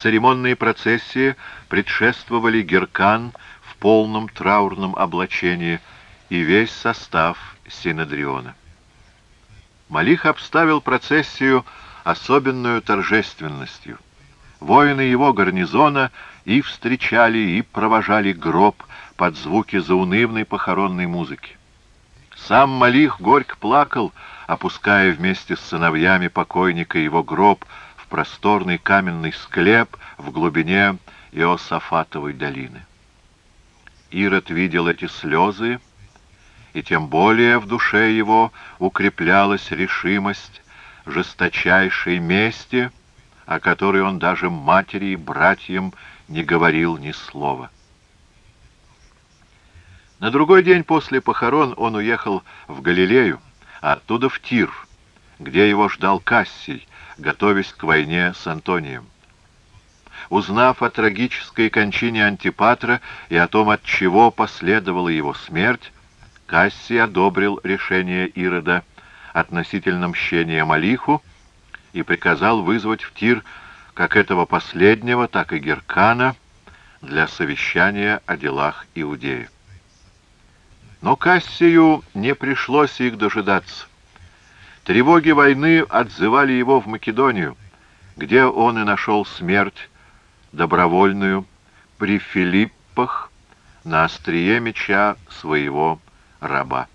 Церемонные процессии предшествовали Геркан в полном траурном облачении и весь состав Синедриона. Малих обставил процессию особенную торжественностью. Воины его гарнизона и встречали, и провожали гроб под звуки заунывной похоронной музыки. Сам Малих горько плакал, опуская вместе с сыновьями покойника его гроб просторный каменный склеп в глубине Иосафатовой долины. Ирод видел эти слезы, и тем более в душе его укреплялась решимость жесточайшей мести, о которой он даже матери и братьям не говорил ни слова. На другой день после похорон он уехал в Галилею, а оттуда в Тир, где его ждал Кассий, готовясь к войне с Антонием. Узнав о трагической кончине Антипатра и о том, от чего последовала его смерть, Кассий одобрил решение Ирода относительно мщения Малиху и приказал вызвать в Тир как этого последнего, так и Геркана для совещания о делах Иудеи. Но Кассию не пришлось их дожидаться. Тревоги войны отзывали его в Македонию, где он и нашел смерть добровольную при Филиппах на острие меча своего раба.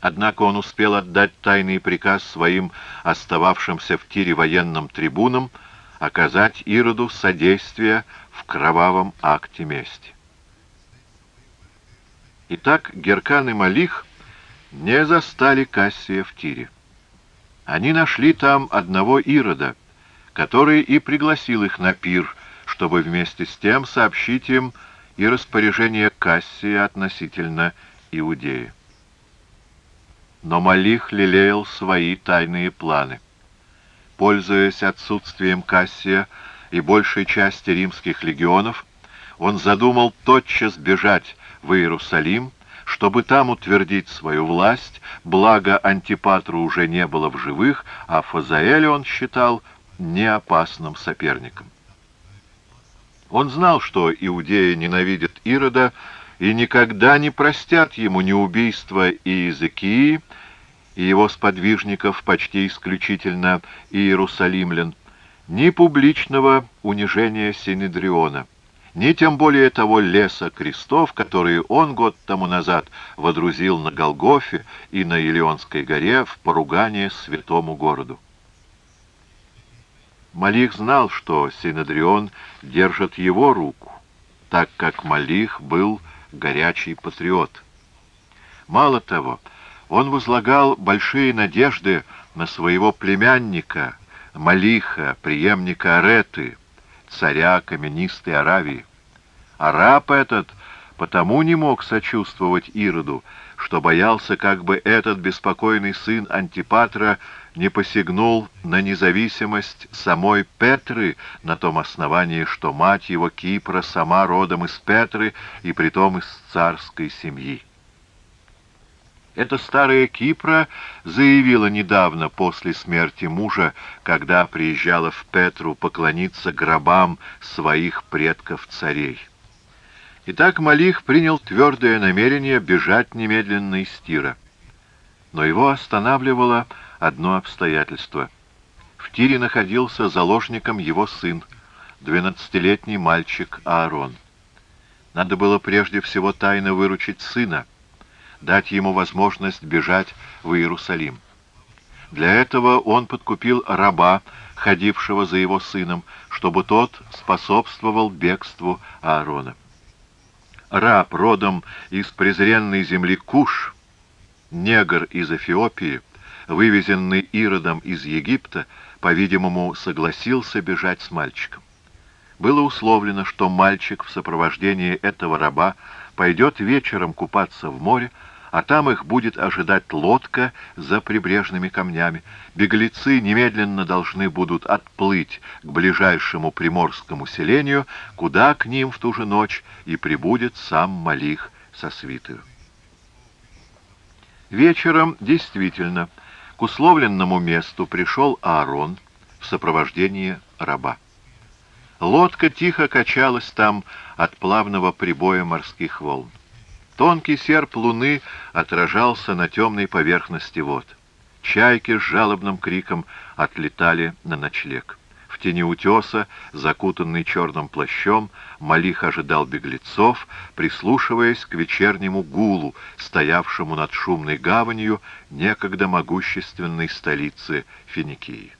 Однако он успел отдать тайный приказ своим остававшимся в тире военным трибунам оказать Ироду содействие в кровавом акте мести. Итак, Геркан и Малих не застали Кассия в тире. Они нашли там одного Ирода, который и пригласил их на пир, чтобы вместе с тем сообщить им и распоряжение Кассия относительно Иудеи. Но Малих лелеял свои тайные планы. Пользуясь отсутствием Кассия и большей части римских легионов, он задумал тотчас бежать в Иерусалим, чтобы там утвердить свою власть, благо Антипатру уже не было в живых, а Фазаэля он считал неопасным соперником. Он знал, что иудеи ненавидят Ирода и никогда не простят ему ни убийства Иезекии и его сподвижников, почти исключительно иерусалимлян, ни публичного унижения Синедриона ни тем более того леса крестов, которые он год тому назад водрузил на Голгофе и на Илионской горе в поругание святому городу. Малих знал, что Синедрион держит его руку, так как Малих был горячий патриот. Мало того, он возлагал большие надежды на своего племянника, Малиха, преемника Ареты, царя каменистой Аравии. Араб этот потому не мог сочувствовать Ироду, что боялся, как бы этот беспокойный сын Антипатра не посягнул на независимость самой Петры на том основании, что мать его Кипра сама родом из Петры и притом из царской семьи. Эта старая Кипра заявила недавно после смерти мужа, когда приезжала в Петру поклониться гробам своих предков-царей. Итак, Малих принял твердое намерение бежать немедленно из Тира. Но его останавливало одно обстоятельство. В Тире находился заложником его сын, двенадцатилетний мальчик Аарон. Надо было прежде всего тайно выручить сына, дать ему возможность бежать в Иерусалим. Для этого он подкупил раба, ходившего за его сыном, чтобы тот способствовал бегству Аарона. Раб, родом из презренной земли Куш, негр из Эфиопии, вывезенный Иродом из Египта, по-видимому, согласился бежать с мальчиком. Было условлено, что мальчик в сопровождении этого раба пойдет вечером купаться в море, а там их будет ожидать лодка за прибрежными камнями. Беглецы немедленно должны будут отплыть к ближайшему приморскому селению, куда к ним в ту же ночь и прибудет сам Малих со свитою. Вечером, действительно, к условленному месту пришел Аарон в сопровождении раба. Лодка тихо качалась там от плавного прибоя морских волн. Тонкий серп луны отражался на темной поверхности вод. Чайки с жалобным криком отлетали на ночлег. В тени утеса, закутанный черным плащом, Малих ожидал беглецов, прислушиваясь к вечернему гулу, стоявшему над шумной гаванью некогда могущественной столицы Финикии.